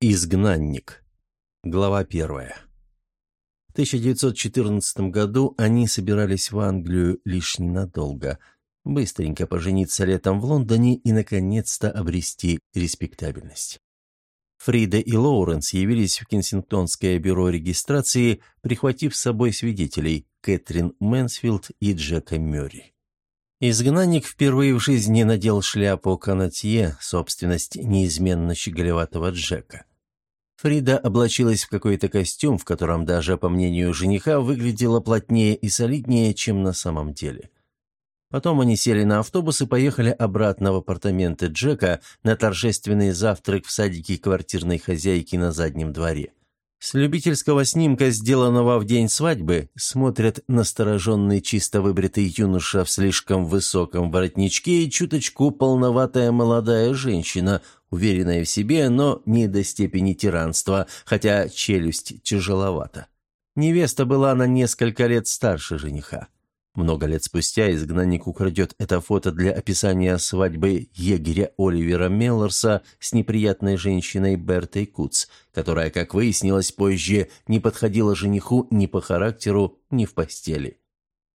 Изгнанник. Глава первая. В 1914 году они собирались в Англию лишь ненадолго, быстренько пожениться летом в Лондоне и, наконец-то, обрести респектабельность. Фрида и Лоуренс явились в Кенсингтонское бюро регистрации, прихватив с собой свидетелей Кэтрин Мэнсфилд и Джека Мюрри. Изгнанник впервые в жизни надел шляпу канотье, собственность неизменно щеголеватого Джека. Фрида облачилась в какой-то костюм, в котором даже, по мнению жениха, выглядела плотнее и солиднее, чем на самом деле. Потом они сели на автобус и поехали обратно в апартаменты Джека на торжественный завтрак в садике квартирной хозяйки на заднем дворе. С любительского снимка, сделанного в день свадьбы, смотрят настороженный чисто выбритый юноша в слишком высоком воротничке и чуточку полноватая молодая женщина, уверенная в себе, но не до степени тиранства, хотя челюсть тяжеловата. Невеста была на несколько лет старше жениха. Много лет спустя изгнанник украдет это фото для описания свадьбы егеря Оливера Меллорса с неприятной женщиной Бертой Куц, которая, как выяснилось позже, не подходила жениху ни по характеру, ни в постели.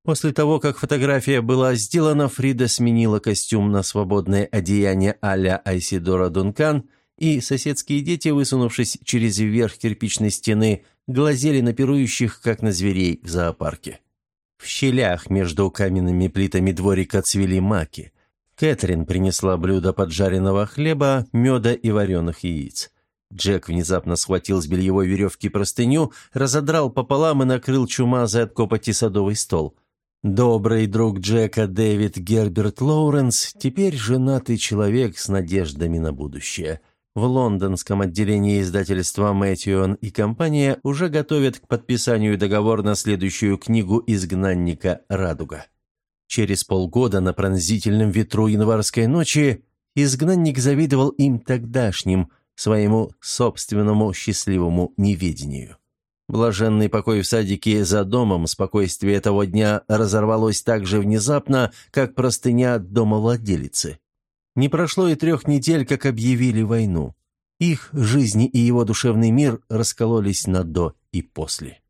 После того, как фотография была сделана, Фрида сменила костюм на свободное одеяние а-ля Айсидора Дункан, и соседские дети, высунувшись через верх кирпичной стены, глазели на пирующих, как на зверей в зоопарке. В щелях между каменными плитами дворика цвели маки. Кэтрин принесла блюдо поджаренного хлеба, меда и вареных яиц. Джек внезапно схватил с бельевой веревки простыню, разодрал пополам и накрыл чумазый от копоти садовый стол. Добрый друг Джека Дэвид Герберт Лоуренс теперь женатый человек с надеждами на будущее – в лондонском отделении издательства «Мэтьюон и компания» уже готовят к подписанию договор на следующую книгу изгнанника «Радуга». Через полгода на пронзительном ветру январской ночи изгнанник завидовал им тогдашним, своему собственному счастливому неведению. Блаженный покой в садике за домом, спокойствие того дня разорвалось так же внезапно, как простыня дома владелицы. Не прошло и трех недель, как объявили войну. Их жизни и его душевный мир раскололись на «до» и «после».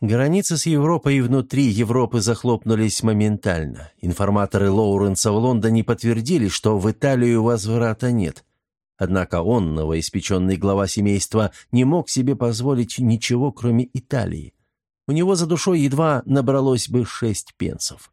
Границы с Европой и внутри Европы захлопнулись моментально. Информаторы Лоуренса в Лондоне подтвердили, что в Италию возврата нет. Однако он, новоиспеченный глава семейства, не мог себе позволить ничего, кроме Италии. У него за душой едва набралось бы шесть пенсов.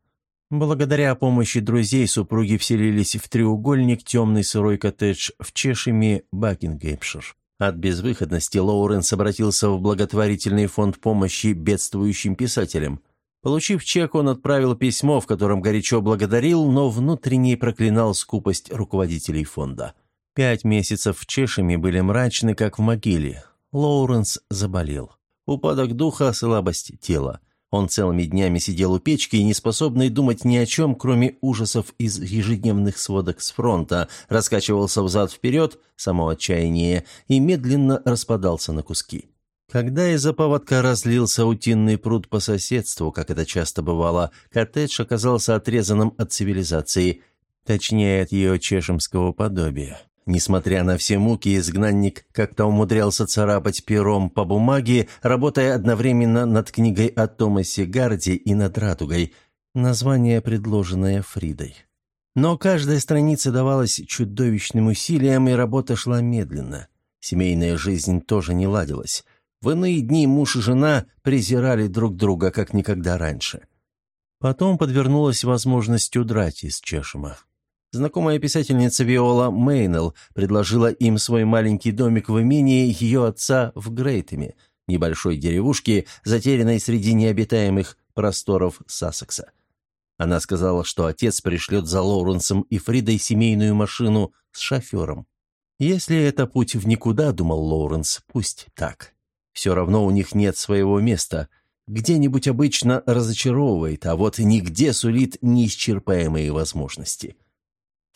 Благодаря помощи друзей супруги вселились в треугольник темный сырой коттедж в Чешеме, Бакингеймшир. От безвыходности Лоуренс обратился в благотворительный фонд помощи бедствующим писателям. Получив чек, он отправил письмо, в котором горячо благодарил, но внутренне проклинал скупость руководителей фонда. Пять месяцев в Чешеме были мрачны, как в могиле. Лоуренс заболел. Упадок духа, слабость тела. Он целыми днями сидел у печки не способный думать ни о чем, кроме ужасов из ежедневных сводок с фронта, раскачивался взад-вперед, само отчаяние, и медленно распадался на куски. Когда из-за поводка разлился утиный пруд по соседству, как это часто бывало, коттедж оказался отрезанным от цивилизации, точнее, от ее чешемского подобия. Несмотря на все муки, изгнанник как-то умудрялся царапать пером по бумаге, работая одновременно над книгой о Томасе Гарди и над «Радугой», название, предложенное Фридой. Но каждая страница давалась чудовищным усилием, и работа шла медленно. Семейная жизнь тоже не ладилась. В иные дни муж и жена презирали друг друга, как никогда раньше. Потом подвернулась возможность удрать из Чешема. Знакомая писательница Виола Мейнелл предложила им свой маленький домик в имении ее отца в Грейтеме, небольшой деревушке, затерянной среди необитаемых просторов Сассекса. Она сказала, что отец пришлет за Лоуренсом и Фридой семейную машину с шофером. «Если это путь в никуда, — думал Лоуренс, — пусть так. Все равно у них нет своего места. Где-нибудь обычно разочаровывает, а вот нигде сулит неисчерпаемые возможности».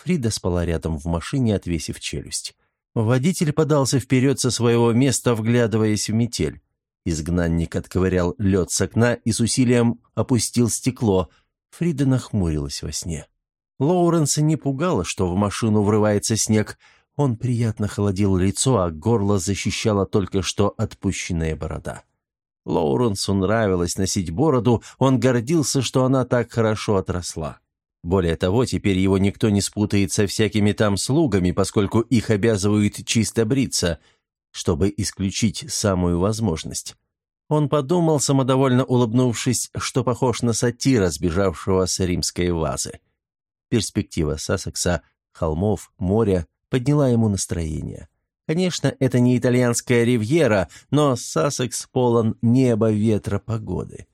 Фрида спала рядом в машине, отвесив челюсть. Водитель подался вперед со своего места, вглядываясь в метель. Изгнанник отковырял лед с окна и с усилием опустил стекло. Фрида нахмурилась во сне. Лоуренса не пугало, что в машину врывается снег. Он приятно холодил лицо, а горло защищала только что отпущенная борода. Лоуренсу нравилось носить бороду, он гордился, что она так хорошо отросла. Более того, теперь его никто не спутает со всякими там слугами, поскольку их обязывают чисто бриться, чтобы исключить самую возможность. Он подумал, самодовольно улыбнувшись, что похож на сатира, сбежавшего с римской вазы. Перспектива Сассекса, холмов, моря подняла ему настроение. Конечно, это не итальянская ривьера, но Сассекс полон неба, ветра, погоды.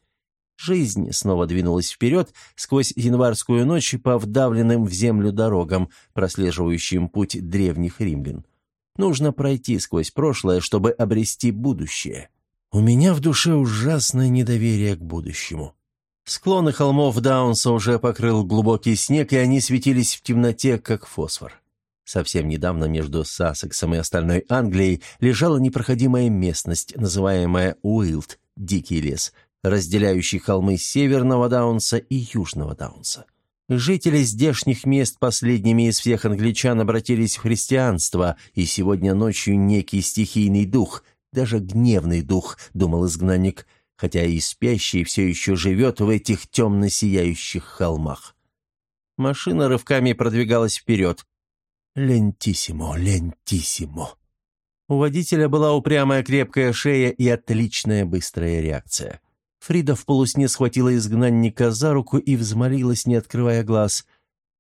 Жизнь снова двинулась вперед сквозь январскую ночь по вдавленным в землю дорогам, прослеживающим путь древних римлян. Нужно пройти сквозь прошлое, чтобы обрести будущее. У меня в душе ужасное недоверие к будущему. Склоны холмов Даунса уже покрыл глубокий снег, и они светились в темноте, как фосфор. Совсем недавно между Сассексом и остальной Англией лежала непроходимая местность, называемая Уилд, Дикий лес, разделяющий холмы Северного Даунса и Южного Даунса. Жители здешних мест последними из всех англичан обратились в христианство, и сегодня ночью некий стихийный дух, даже гневный дух, думал изгнанник – хотя и спящий все еще живет в этих темно-сияющих холмах. Машина рывками продвигалась вперед. «Лентиссимо, лентиссимо». У водителя была упрямая крепкая шея и отличная быстрая реакция. Фрида в полусне схватила изгнанника за руку и взмолилась, не открывая глаз.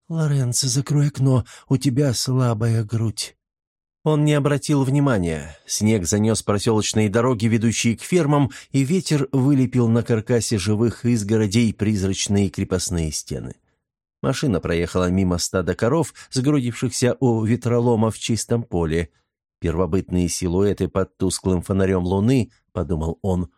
«Лоренцо, закрой окно, у тебя слабая грудь». Он не обратил внимания. Снег занес проселочные дороги, ведущие к фермам, и ветер вылепил на каркасе живых изгородей призрачные крепостные стены. Машина проехала мимо стада коров, сгрудившихся у ветролома в чистом поле. Первобытные силуэты под тусклым фонарем луны, подумал он,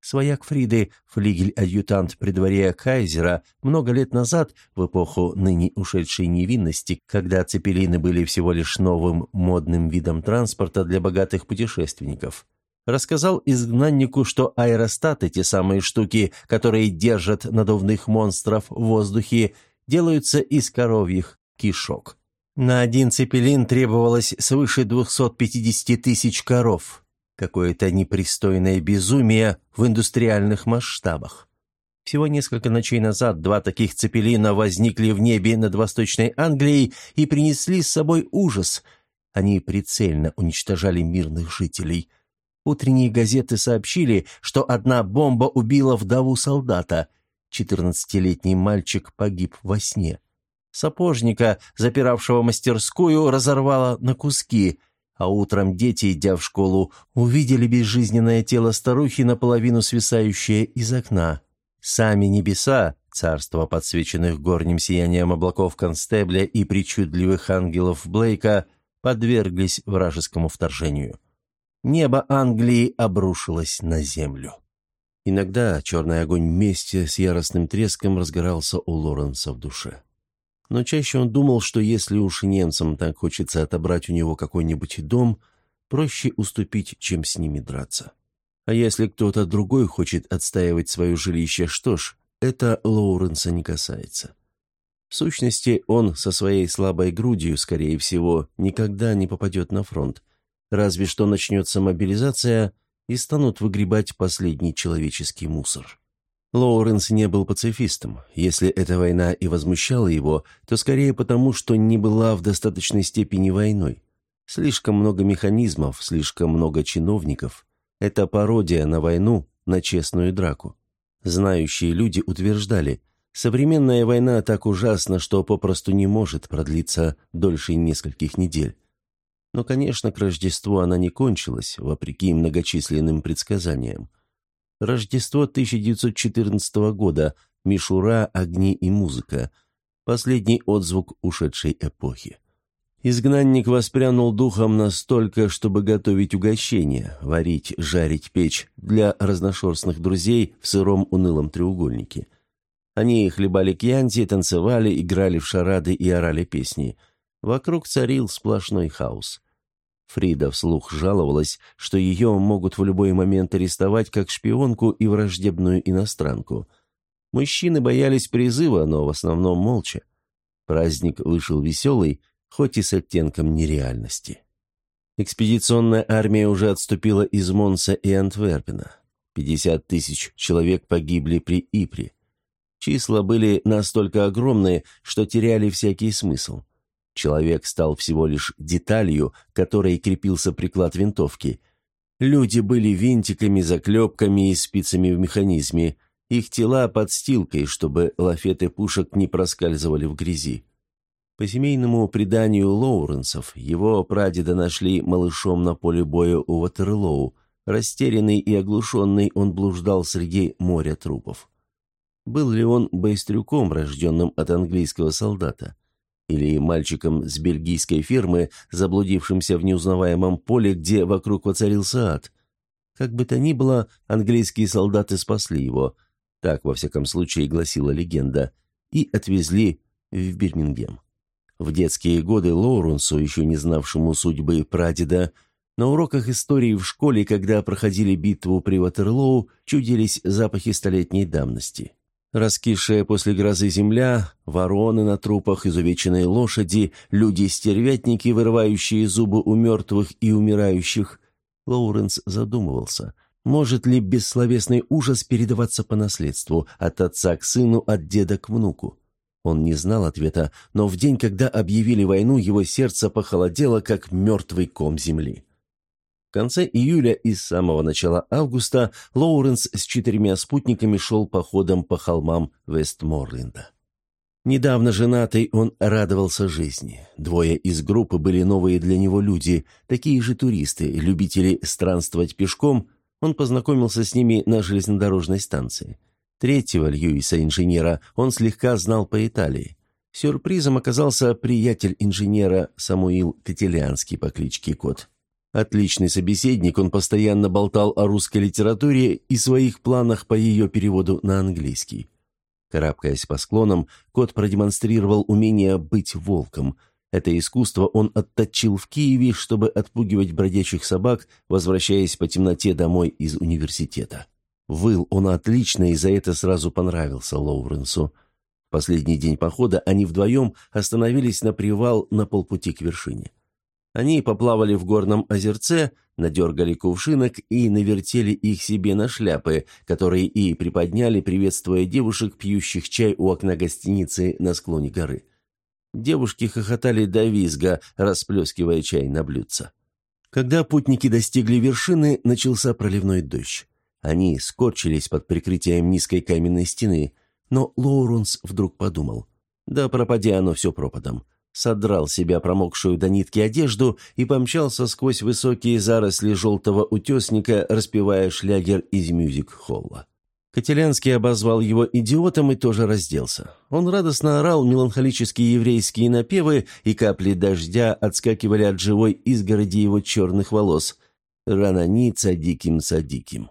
Свояк Фриды, флигель-адъютант при дворе Кайзера, много лет назад, в эпоху ныне ушедшей невинности, когда цепелины были всего лишь новым модным видом транспорта для богатых путешественников, рассказал изгнаннику, что аэростаты, те самые штуки, которые держат надувных монстров в воздухе, делаются из коровьих кишок. На один цепелин требовалось свыше 250 тысяч коров. Какое-то непристойное безумие в индустриальных масштабах. Всего несколько ночей назад два таких цепелина возникли в небе над Восточной Англией и принесли с собой ужас. Они прицельно уничтожали мирных жителей. Утренние газеты сообщили, что одна бомба убила вдову солдата. Четырнадцатилетний мальчик погиб во сне. Сапожника, запиравшего мастерскую, разорвало на куски а утром дети, идя в школу, увидели безжизненное тело старухи, наполовину свисающее из окна. Сами небеса, царство подсвеченных горним сиянием облаков Констебля и причудливых ангелов Блейка, подверглись вражескому вторжению. Небо Англии обрушилось на землю. Иногда черный огонь вместе с яростным треском разгорался у Лоренса в душе но чаще он думал, что если уж немцам так хочется отобрать у него какой-нибудь дом, проще уступить, чем с ними драться. А если кто-то другой хочет отстаивать свое жилище, что ж, это Лоуренса не касается. В сущности, он со своей слабой грудью, скорее всего, никогда не попадет на фронт, разве что начнется мобилизация и станут выгребать последний человеческий мусор. Лоуренс не был пацифистом. Если эта война и возмущала его, то скорее потому, что не была в достаточной степени войной. Слишком много механизмов, слишком много чиновников. Это пародия на войну, на честную драку. Знающие люди утверждали, современная война так ужасна, что попросту не может продлиться дольше нескольких недель. Но, конечно, к Рождеству она не кончилась, вопреки многочисленным предсказаниям. Рождество 1914 года. Мишура, огни и музыка. Последний отзвук ушедшей эпохи. Изгнанник воспрянул духом настолько, чтобы готовить угощения, варить, жарить, печь для разношерстных друзей в сыром унылом треугольнике. Они хлебали кьянти, танцевали, играли в шарады и орали песни. Вокруг царил сплошной хаос. Фрида вслух жаловалась, что ее могут в любой момент арестовать как шпионку и враждебную иностранку. Мужчины боялись призыва, но в основном молча. Праздник вышел веселый, хоть и с оттенком нереальности. Экспедиционная армия уже отступила из Монса и Антверпена. 50 тысяч человек погибли при Ипре. Числа были настолько огромные, что теряли всякий смысл. Человек стал всего лишь деталью, которой крепился приклад винтовки. Люди были винтиками, заклепками и спицами в механизме, их тела подстилкой, чтобы лафеты пушек не проскальзывали в грязи. По семейному преданию Лоуренсов, его прадеда нашли малышом на поле боя у Ватерлоу. Растерянный и оглушенный он блуждал среди моря трупов. Был ли он байстрюком, рожденным от английского солдата? Или мальчиком с бельгийской фермы, заблудившимся в неузнаваемом поле, где вокруг воцарился ад? Как бы то ни было, английские солдаты спасли его – так, во всяком случае, гласила легенда, и отвезли в Бирмингем. В детские годы Лоуренсу, еще не знавшему судьбы прадеда, на уроках истории в школе, когда проходили битву при Ватерлоу, чудились запахи столетней давности. Раскисшая после грозы земля, вороны на трупах, изувеченные лошади, люди-стервятники, вырывающие зубы у мертвых и умирающих. Лоуренс задумывался – может ли бессловесный ужас передаваться по наследству, от отца к сыну, от деда к внуку? Он не знал ответа, но в день, когда объявили войну, его сердце похолодело, как мертвый ком земли. В конце июля и с самого начала августа Лоуренс с четырьмя спутниками шел походом по холмам Вестморленда. Недавно женатый, он радовался жизни. Двое из группы были новые для него люди, такие же туристы, любители странствовать пешком, он познакомился с ними на железнодорожной станции. Третьего Льюиса-инженера он слегка знал по Италии. Сюрпризом оказался приятель инженера Самуил Котелянский по кличке Кот. Отличный собеседник, он постоянно болтал о русской литературе и своих планах по ее переводу на английский. Карабкаясь по склонам, кот продемонстрировал умение быть волком, это искусство он отточил в Киеве, чтобы отпугивать бродячих собак, возвращаясь по темноте домой из университета. Выл он отлично и за это сразу понравился Лоуренсу. Последний день похода они вдвоем остановились на привал на полпути к вершине. Они поплавали в горном озерце, надергали кувшинок и навертели их себе на шляпы, которые и приподняли, приветствуя девушек, пьющих чай у окна гостиницы на склоне горы. Девушки хохотали до визга, расплескивая чай на блюдца. Когда путники достигли вершины, начался проливной дождь. Они скорчились под прикрытием низкой каменной стены, но Лоуренс вдруг подумал. Да пропади оно все пропадом. Содрал себя промокшую до нитки одежду и помчался сквозь высокие заросли желтого утесника, распевая шлягер из мюзик-холла. Котелянский обозвал его идиотом и тоже разделся. Он радостно орал меланхолические еврейские напевы, и капли дождя отскакивали от живой изгороди его черных волос. «Ранани цадиким садиким».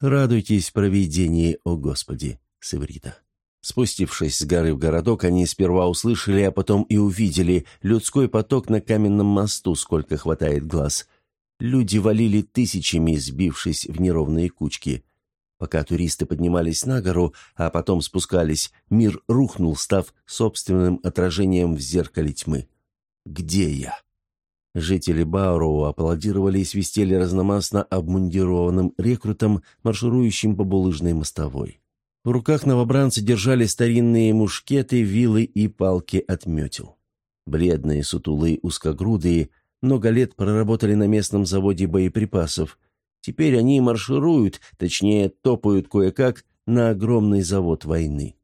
«Радуйтесь провидении, о Господи!» с иврита. Спустившись с горы в городок, они сперва услышали, а потом и увидели людской поток на каменном мосту, сколько хватает глаз. Люди валили тысячами, сбившись в неровные кучки – Пока туристы поднимались на гору, а потом спускались, мир рухнул, став собственным отражением в зеркале тьмы. «Где я?» Жители Бауроу аплодировали и свистели разномастно обмундированным рекрутам, марширующим по булыжной мостовой. В руках новобранцы держали старинные мушкеты, вилы и палки от метел. Бледные, сутулые, узкогрудые, много лет проработали на местном заводе боеприпасов – Теперь они маршируют, точнее, топают кое-как на огромный завод войны.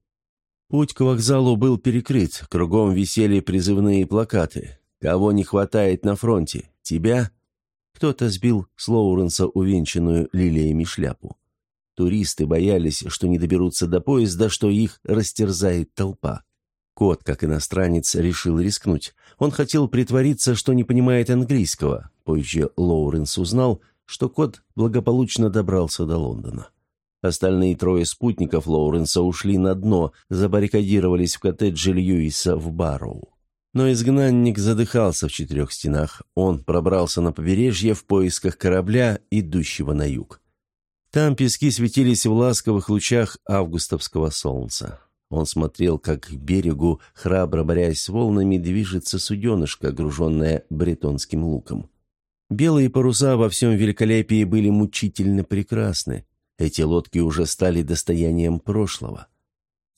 Путь к вокзалу был перекрыт, кругом висели призывные плакаты. «Кого не хватает на фронте? Тебя?» Кто-то сбил с Лоуренса увенчанную лилиями шляпу. Туристы боялись, что не доберутся до поезда, что их растерзает толпа. Кот, как иностранец, решил рискнуть. Он хотел притвориться, что не понимает английского. Позже Лоуренс узнал, что кот благополучно добрался до Лондона. Остальные трое спутников Лоуренса ушли на дно, забаррикадировались в коттедже Льюиса в Барроу. Но изгнанник задыхался в четырех стенах. Он пробрался на побережье в поисках корабля, идущего на юг. Там пески светились в ласковых лучах августовского солнца. Он смотрел, как к берегу, храбро борясь с волнами, движется суденышко, груженное бретонским луком. Белые паруса во всем великолепии были мучительно прекрасны. Эти лодки уже стали достоянием прошлого.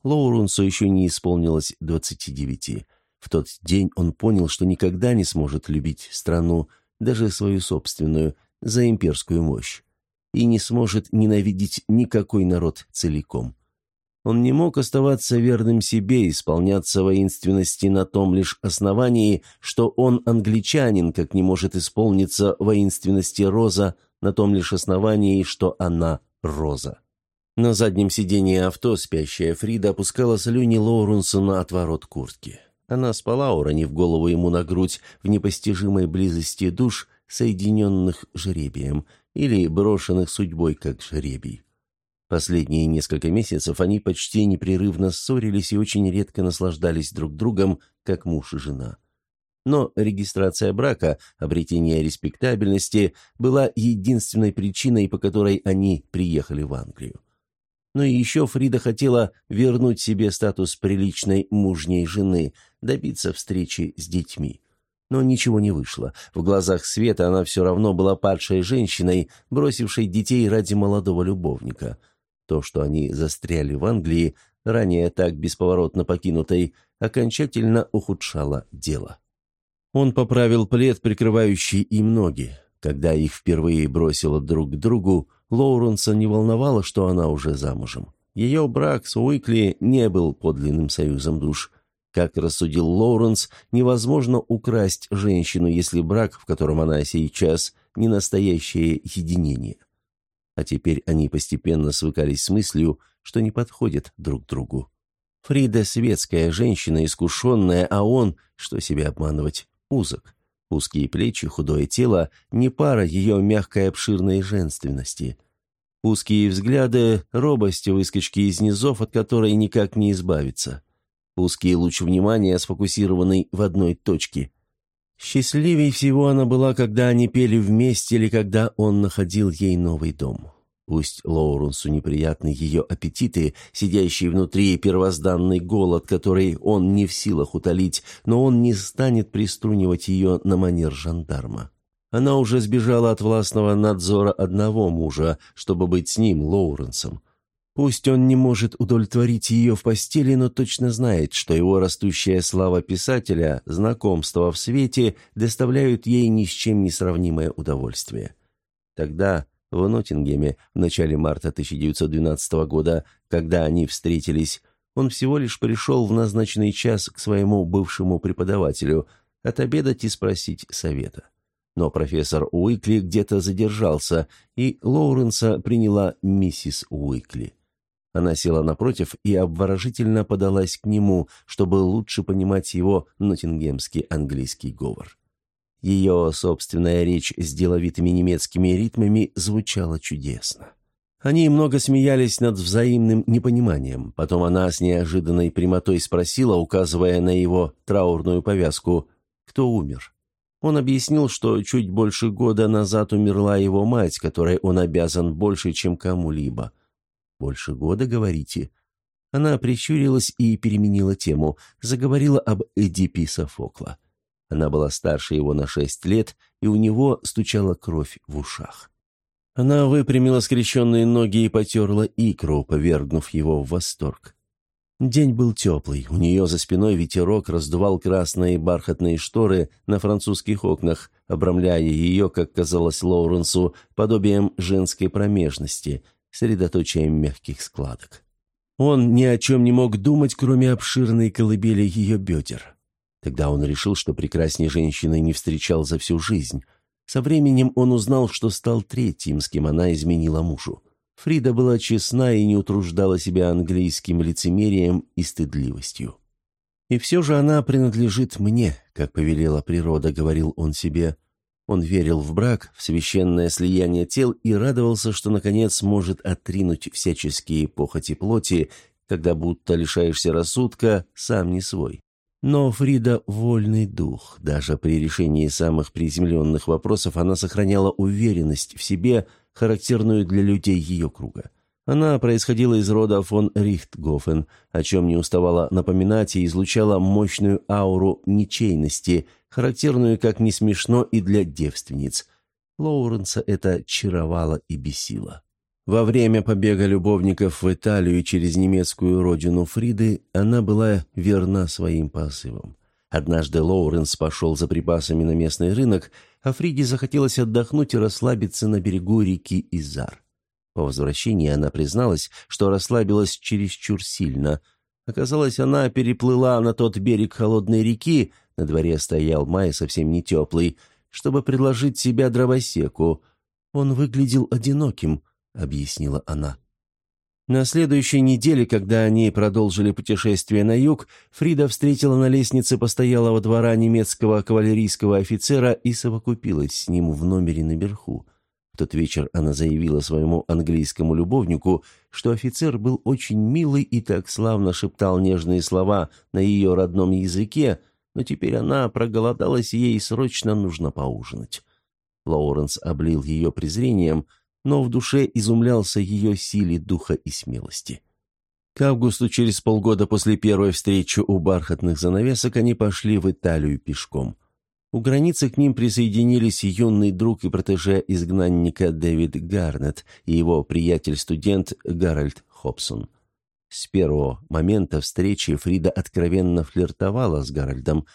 Лоуренсу еще не исполнилось двадцати девяти. В тот день он понял, что никогда не сможет любить страну, даже свою собственную, за имперскую мощь, и не сможет ненавидеть никакой народ целиком. Он не мог оставаться верным себе, исполняться воинственности на том лишь основании, что он англичанин, как не может исполниться воинственности Роза на том лишь основании, что она Роза. На заднем сиденье авто спящая Фрида опускала слюни Лоуренса на отворот куртки. Она спала, уронив голову ему на грудь в непостижимой близости душ, соединенных жребием, или брошенных судьбой как жребий. Последние несколько месяцев они почти непрерывно ссорились и очень редко наслаждались друг другом, как муж и жена. Но регистрация брака, обретение респектабельности, была единственной причиной, по которой они приехали в Англию. Но еще Фрида хотела вернуть себе статус приличной мужней жены, добиться встречи с детьми. Но ничего не вышло. В глазах Света она все равно была падшей женщиной, бросившей детей ради молодого любовника – то, что они застряли в Англии, ранее так бесповоротно покинутой, окончательно ухудшало дело. Он поправил плед, прикрывающий им ноги. Когда их впервые бросило друг к другу, Лоуренса не волновало, что она уже замужем. Ее брак с Уикли не был подлинным союзом душ. Как рассудил Лоуренс, невозможно украсть женщину, если брак, в котором она сейчас, не настоящее единение а теперь они постепенно свыкались с мыслью, что не подходят друг другу. Фрида – светская женщина, искушенная, а он, что себя обманывать, узок. Узкие плечи, худое тело – не пара ее мягкой обширной женственности. Узкие взгляды – робость выскочки из низов, от которой никак не избавиться. Узкий луч внимания, сфокусированный в одной точке. Счастливей всего она была, когда они пели вместе или когда он находил ей новый дом. Пусть Лоуренсу неприятны ее аппетиты, сидящие внутри первозданный голод, который он не в силах утолить, но он не станет приструнивать ее на манер жандарма. Она уже сбежала от властного надзора одного мужа, чтобы быть с ним, Лоуренсом. Пусть он не может удовлетворить ее в постели, но точно знает, что его растущая слава писателя, знакомство в свете доставляют ей ни с чем не сравнимое удовольствие. Тогда в Ноттингеме в начале марта 1912 года, когда они встретились, он всего лишь пришел в назначенный час к своему бывшему преподавателю отобедать и спросить совета. Но профессор Уикли где-то задержался, и Лоуренса приняла миссис Уикли. Она села напротив и обворожительно подалась к нему, чтобы лучше понимать его ноттингемский английский говор. Ее собственная речь с деловитыми немецкими ритмами звучала чудесно. Они много смеялись над взаимным непониманием. Потом она с неожиданной прямотой спросила, указывая на его траурную повязку, кто умер. Он объяснил, что чуть больше года назад умерла его мать, которой он обязан больше, чем кому-либо. «Больше года, говорите?» Она прищурилась и переменила тему, заговорила об Эдипе Софокла. Она была старше его на шесть лет, и у него стучала кровь в ушах. Она выпрямила скрещенные ноги и потерла икру, повергнув его в восторг. День был теплый, у нее за спиной ветерок раздувал красные бархатные шторы на французских окнах, обрамляя ее, как казалось Лоуренсу, подобием женской промежности, средоточием мягких складок. Он ни о чем не мог думать, кроме обширной колыбели ее бедер. Тогда он решил, что прекрасней женщины не встречал за всю жизнь. Со временем он узнал, что стал третьим, с кем она изменила мужу. Фрида была честна и не утруждала себя английским лицемерием и стыдливостью. «И все же она принадлежит мне», как повелела природа, говорил он себе. Он верил в брак, в священное слияние тел и радовался, что, наконец, может отринуть всяческие похоти плоти, когда будто лишаешься рассудка, сам не свой. Но Фрида – вольный дух. Даже при решении самых приземленных вопросов она сохраняла уверенность в себе, характерную для людей ее круга. Она происходила из рода фон Рихтгофен, о чем не уставала напоминать и излучала мощную ауру ничейности, характерную, как не смешно, и для девственниц. Лоуренса это чаровало и бесило. Во время побега любовников в Италию через немецкую родину Фриды она была верна своим посылам. Однажды Лоуренс пошел за припасами на местный рынок, а Фриде захотелось отдохнуть и расслабиться на берегу реки Изар. По возвращении она призналась, что расслабилась чересчур сильно. Оказалось, она переплыла на тот берег холодной реки, на дворе стоял май совсем не теплый, чтобы предложить себя дровосеку. Он выглядел одиноким, объяснила она. На следующей неделе, когда они продолжили путешествие на юг, Фрида встретила на лестнице постоялого двора немецкого кавалерийского офицера и совокупилась с ним в номере наверху. Тот вечер она заявила своему английскому любовнику, что офицер был очень милый и так славно шептал нежные слова на ее родном языке, но теперь она проголодалась, и ей срочно нужно поужинать. Лоуренс облил ее презрением, но в душе изумлялся ее силе духа и смелости. К августу, через полгода после первой встречи у бархатных занавесок, они пошли в Италию пешком – у границы к ним присоединились юный друг и протеже изгнанника Дэвид Гарнет и его приятель-студент Гарольд Хобсон. С первого момента встречи Фрида откровенно флиртовала с Гарольдом.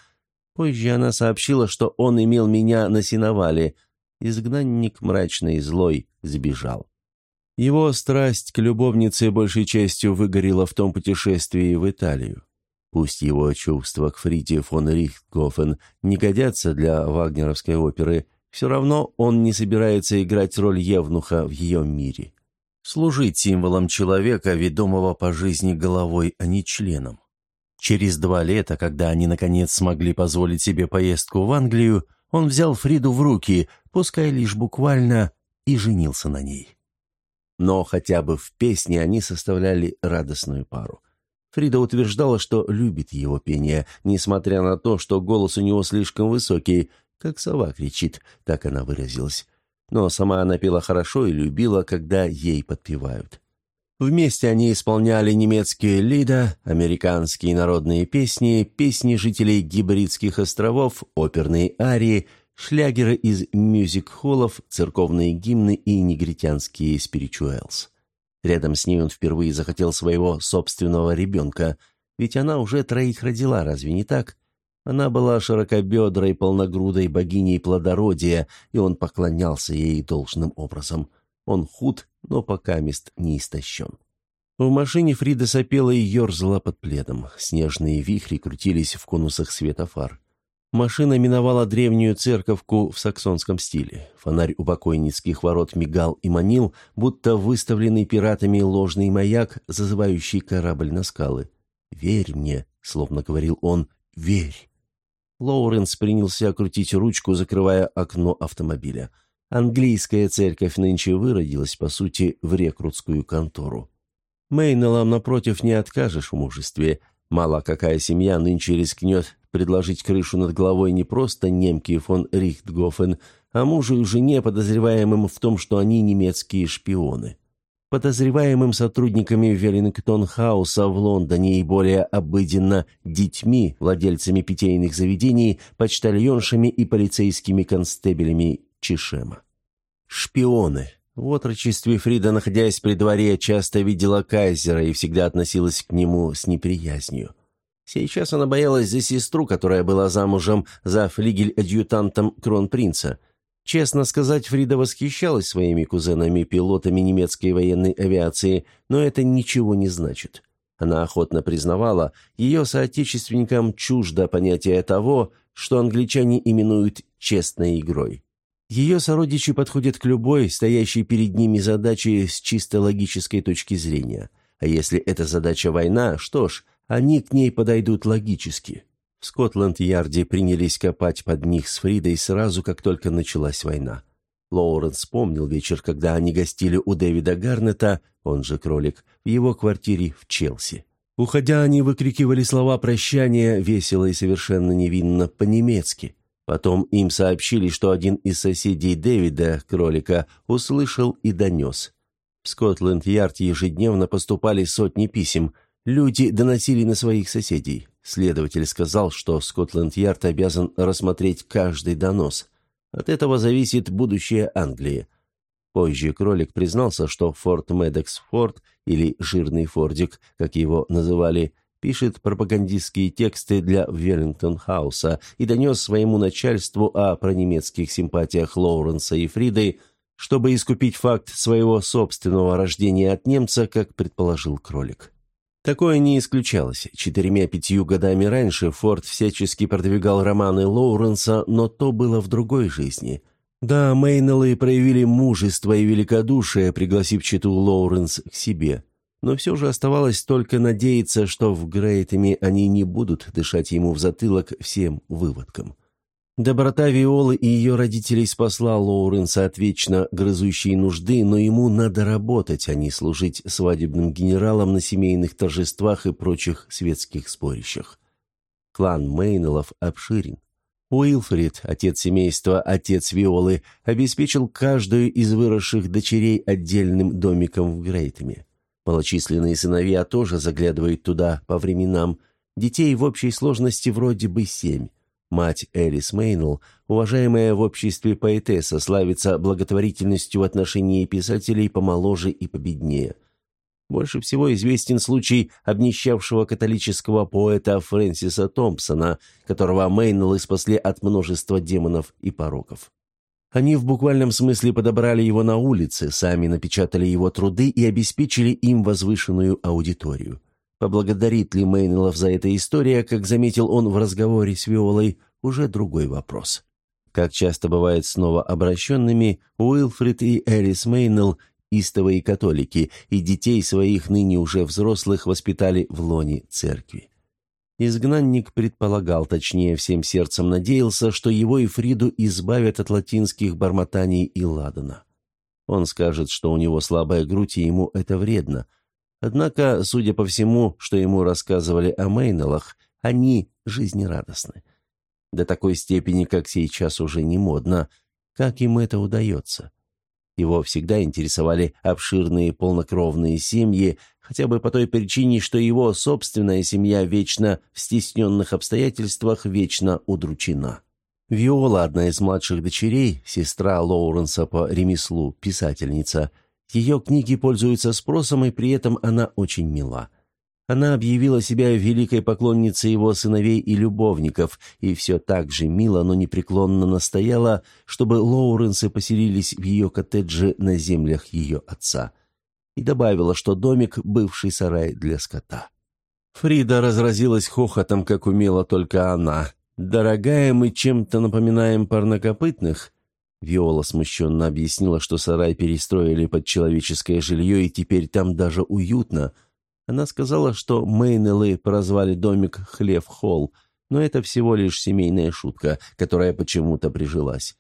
Позже она сообщила, что он имел меня на сеновале. Изгнанник мрачный и злой сбежал. Его страсть к любовнице большей частью выгорела в том путешествии в Италию. Пусть его чувства к Фриде фон Рихтгофен не годятся для вагнеровской оперы, все равно он не собирается играть роль Евнуха в ее мире. Служить символом человека, ведомого по жизни головой, а не членом. Через два лета, когда они наконец смогли позволить себе поездку в Англию, он взял Фриду в руки, пускай лишь буквально, и женился на ней. Но хотя бы в песне они составляли радостную пару – Фрида утверждала, что любит его пение, несмотря на то, что голос у него слишком высокий, как сова кричит, так она выразилась. Но сама она пела хорошо и любила, когда ей подпевают. Вместе они исполняли немецкие лида, американские народные песни, песни жителей гибридских островов, оперные арии, шлягеры из мюзик-холлов, церковные гимны и негритянские спиричуэлс. Рядом с ней он впервые захотел своего собственного ребенка, ведь она уже троих родила, разве не так? Она была широкобедрой, полногрудой богиней плодородия, и он поклонялся ей должным образом. Он худ, но пока мест не истощен. В машине Фрида сопела и ерзала под пледом. Снежные вихри крутились в конусах света фар. Машина миновала древнюю церковку в саксонском стиле. Фонарь у покойницких ворот мигал и манил, будто выставленный пиратами ложный маяк, зазывающий корабль на скалы. «Верь мне», — словно говорил он, — «верь». Лоуренс принялся крутить ручку, закрывая окно автомобиля. Английская церковь нынче выродилась, по сути, в рекрутскую контору. Мейнелам, напротив, не откажешь в мужестве. Мало какая семья нынче рискнет предложить крышу над головой не просто немки фон Рихтгофен, а мужу и жене, подозреваемым в том, что они немецкие шпионы. Подозреваемым сотрудниками Веллингтон-хауса в Лондоне и более обыденно детьми, владельцами питейных заведений, почтальоншами и полицейскими констебелями Чешема. Шпионы. В отрочестве Фрида, находясь при дворе, часто видела Кайзера и всегда относилась к нему с неприязнью. Сейчас она боялась за сестру, которая была замужем за флигель-адъютантом кронпринца. Честно сказать, Фрида восхищалась своими кузенами-пилотами немецкой военной авиации, но это ничего не значит. Она охотно признавала, ее соотечественникам чуждо понятие того, что англичане именуют «честной игрой». Ее сородичи подходят к любой, стоящей перед ними задаче с чисто логической точки зрения. А если эта задача война, что ж, они к ней подойдут логически. В Скотланд-Ярде принялись копать под них с Фридой сразу, как только началась война. Лоуренс помнил вечер, когда они гостили у Дэвида Гарнета, он же кролик, в его квартире в Челси. Уходя, они выкрикивали слова прощания весело и совершенно невинно по-немецки. Потом им сообщили, что один из соседей Дэвида, кролика, услышал и донес. В Скотланд-Ярд ежедневно поступали сотни писем. Люди доносили на своих соседей. Следователь сказал, что Скотланд-Ярд обязан рассмотреть каждый донос. От этого зависит будущее Англии. Позже кролик признался, что Форт Медекс Форд, или «Жирный Фордик», как его называли, пишет пропагандистские тексты для Веллингтон-хауса и донес своему начальству о пронемецких симпатиях Лоуренса и Фриды, чтобы искупить факт своего собственного рождения от немца, как предположил кролик. Такое не исключалось. Четырьмя-пятью годами раньше Форд всячески продвигал романы Лоуренса, но то было в другой жизни. Да, Мейнеллы проявили мужество и великодушие, пригласив читу Лоуренс к себе. Но все же оставалось только надеяться, что в Грейтами они не будут дышать ему в затылок всем выводкам. Доброта Виолы и ее родителей спасла Лоуренса от вечно грызущей нужды, но ему надо работать, а не служить свадебным генералом на семейных торжествах и прочих светских спорищах. Клан Мейнеллов обширен. Уилфрид, отец семейства, отец Виолы, обеспечил каждую из выросших дочерей отдельным домиком в Грейтами. Малочисленные сыновья тоже заглядывают туда по временам. Детей в общей сложности вроде бы семь. Мать Элис Мейнелл, уважаемая в обществе поэтесса, славится благотворительностью в отношении писателей помоложе и победнее. Больше всего известен случай обнищавшего католического поэта Фрэнсиса Томпсона, которого Мейнеллы спасли от множества демонов и пороков. Они в буквальном смысле подобрали его на улице, сами напечатали его труды и обеспечили им возвышенную аудиторию. Поблагодарит ли Мейнелов за это история, как заметил он в разговоре с Виолой, уже другой вопрос. Как часто бывает с новообращенными, Уилфрид и Эрис Мейнелл истовые католики, и детей своих ныне уже взрослых воспитали в лоне церкви. Изгнанник предполагал, точнее, всем сердцем надеялся, что его и Фриду избавят от латинских бормотаний и ладана. Он скажет, что у него слабая грудь, и ему это вредно – Однако, судя по всему, что ему рассказывали о Мейнелах, они жизнерадостны. До такой степени, как сейчас, уже не модно. Как им это удается? Его всегда интересовали обширные полнокровные семьи, хотя бы по той причине, что его собственная семья вечно в стесненных обстоятельствах вечно удручена. Виола, одна из младших дочерей, сестра Лоуренса по ремеслу, писательница – ее книги пользуются спросом, и при этом она очень мила. Она объявила себя великой поклонницей его сыновей и любовников, и все так же мило, но непреклонно настояла, чтобы Лоуренсы поселились в ее коттедже на землях ее отца. И добавила, что домик — бывший сарай для скота. Фрида разразилась хохотом, как умела только она. «Дорогая, мы чем-то напоминаем парнокопытных?» Виола смущенно объяснила, что сарай перестроили под человеческое жилье, и теперь там даже уютно. Она сказала, что Мейнеллы прозвали домик Хлев-Холл, но это всего лишь семейная шутка, которая почему-то прижилась.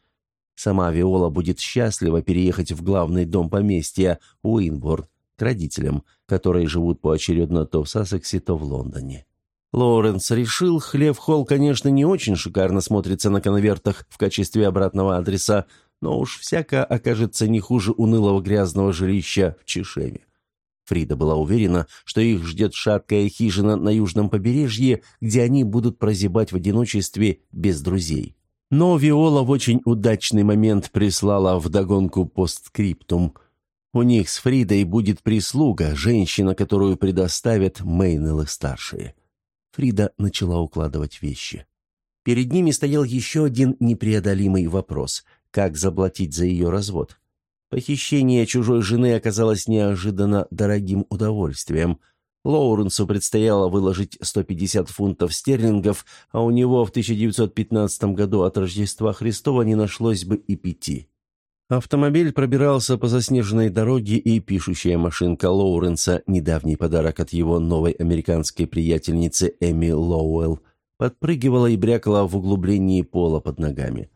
Сама Виола будет счастлива переехать в главный дом поместья Уинборд к родителям, которые живут поочередно то в Сассексе, то в Лондоне. Лоуренс решил, Хлев-Холл, конечно, не очень шикарно смотрится на конвертах в качестве обратного адреса, но уж всяко окажется не хуже унылого грязного жилища в Чешеве. Фрида была уверена, что их ждет шаткая хижина на южном побережье, где они будут прозябать в одиночестве без друзей. Но Виола в очень удачный момент прислала вдогонку постскриптум. У них с Фридой будет прислуга, женщина, которую предоставят Мейнеллы-старшие. Фрида начала укладывать вещи. Перед ними стоял еще один непреодолимый вопрос – как заплатить за ее развод? Похищение чужой жены оказалось неожиданно дорогим удовольствием. Лоуренсу предстояло выложить 150 фунтов стерлингов, а у него в 1915 году от Рождества Христова не нашлось бы и пяти. Автомобиль пробирался по заснеженной дороге, и пишущая машинка Лоуренса, недавний подарок от его новой американской приятельницы Эми Лоуэлл, подпрыгивала и брякала в углублении пола под ногами.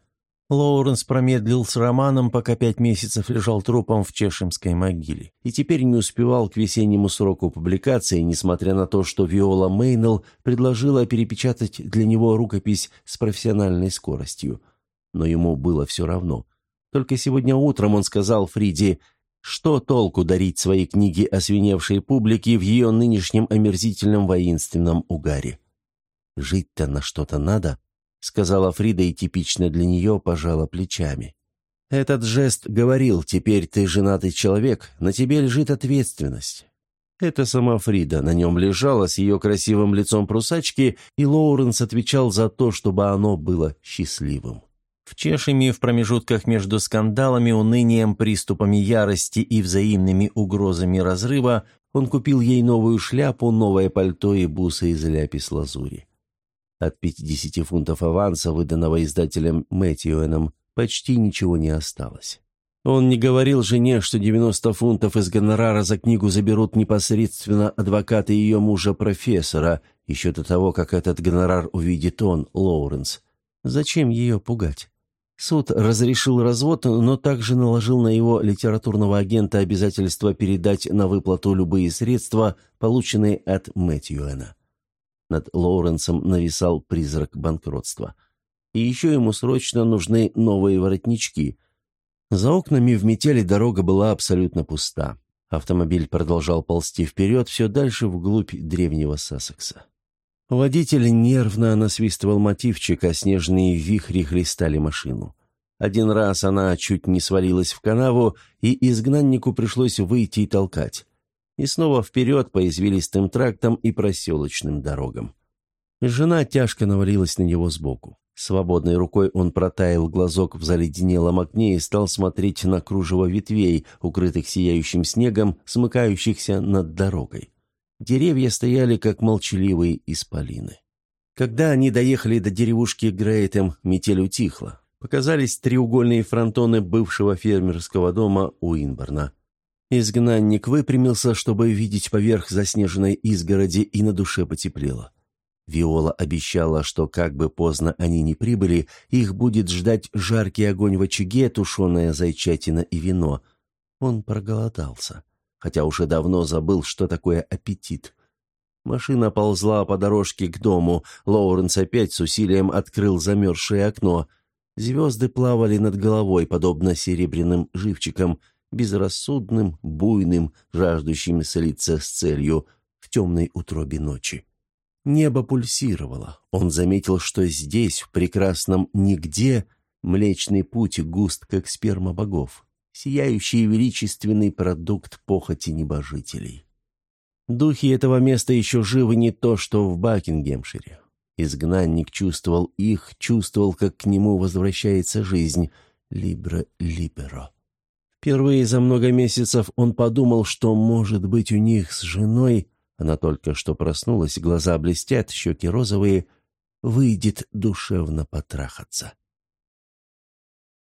Лоуренс промедлил с романом, пока пять месяцев лежал трупом в Чешемской могиле, и теперь не успевал к весеннему сроку публикации, несмотря на то, что Виола Мейнелл предложила перепечатать для него рукопись с профессиональной скоростью. Но ему было все равно – только сегодня утром он сказал Фриде, Что толку дарить свои книги о свиневшей публике в ее нынешнем омерзительном воинственном угаре? «Жить-то на что-то надо», — сказала Фрида и типично для нее пожала плечами. Этот жест говорил, теперь ты женатый человек, на тебе лежит ответственность. Это сама Фрида на нем лежала с ее красивым лицом прусачки, и Лоуренс отвечал за то, чтобы оно было счастливым. В Чешами в промежутках между скандалами, унынием, приступами ярости и взаимными угрозами разрыва он купил ей новую шляпу, новое пальто и бусы из ляпис-лазури. От 50 фунтов аванса, выданного издателем Мэтьюэном, почти ничего не осталось. Он не говорил жене, что 90 фунтов из гонорара за книгу заберут непосредственно адвокаты ее мужа-профессора, еще до того, как этот гонорар увидит он, Лоуренс. Зачем ее пугать? Суд разрешил развод, но также наложил на его литературного агента обязательство передать на выплату любые средства, полученные от Мэтьюэна. Над Лоуренсом нависал призрак банкротства. И еще ему срочно нужны новые воротнички – за окнами в метели дорога была абсолютно пуста. Автомобиль продолжал ползти вперед, все дальше вглубь древнего Сассекса. Водитель нервно насвистывал мотивчик, а снежные вихри хлестали машину. Один раз она чуть не свалилась в канаву, и изгнаннику пришлось выйти и толкать. И снова вперед по извилистым трактам и проселочным дорогам. Жена тяжко навалилась на него сбоку. Свободной рукой он протаял глазок в заледенелом окне и стал смотреть на кружево ветвей, укрытых сияющим снегом, смыкающихся над дорогой. Деревья стояли, как молчаливые исполины. Когда они доехали до деревушки Грейтем, метель утихла. Показались треугольные фронтоны бывшего фермерского дома Уинборна. Изгнанник выпрямился, чтобы видеть поверх заснеженной изгороди, и на душе потеплело. Виола обещала, что как бы поздно они ни прибыли, их будет ждать жаркий огонь в очаге, тушеная зайчатина и вино. Он проголодался, хотя уже давно забыл, что такое аппетит. Машина ползла по дорожке к дому, Лоуренс опять с усилием открыл замерзшее окно. Звезды плавали над головой, подобно серебряным живчикам, безрассудным, буйным, жаждущим слиться с целью в темной утробе ночи. Небо пульсировало. Он заметил, что здесь, в прекрасном нигде, Млечный Путь густ, как сперма богов, сияющий величественный продукт похоти небожителей. Духи этого места еще живы не то, что в Бакингемшире. Изгнанник чувствовал их, чувствовал, как к нему возвращается жизнь. Либро либеро. Впервые за много месяцев он подумал, что, может быть, у них с женой она только что проснулась, глаза блестят, щеки розовые. Выйдет душевно потрахаться.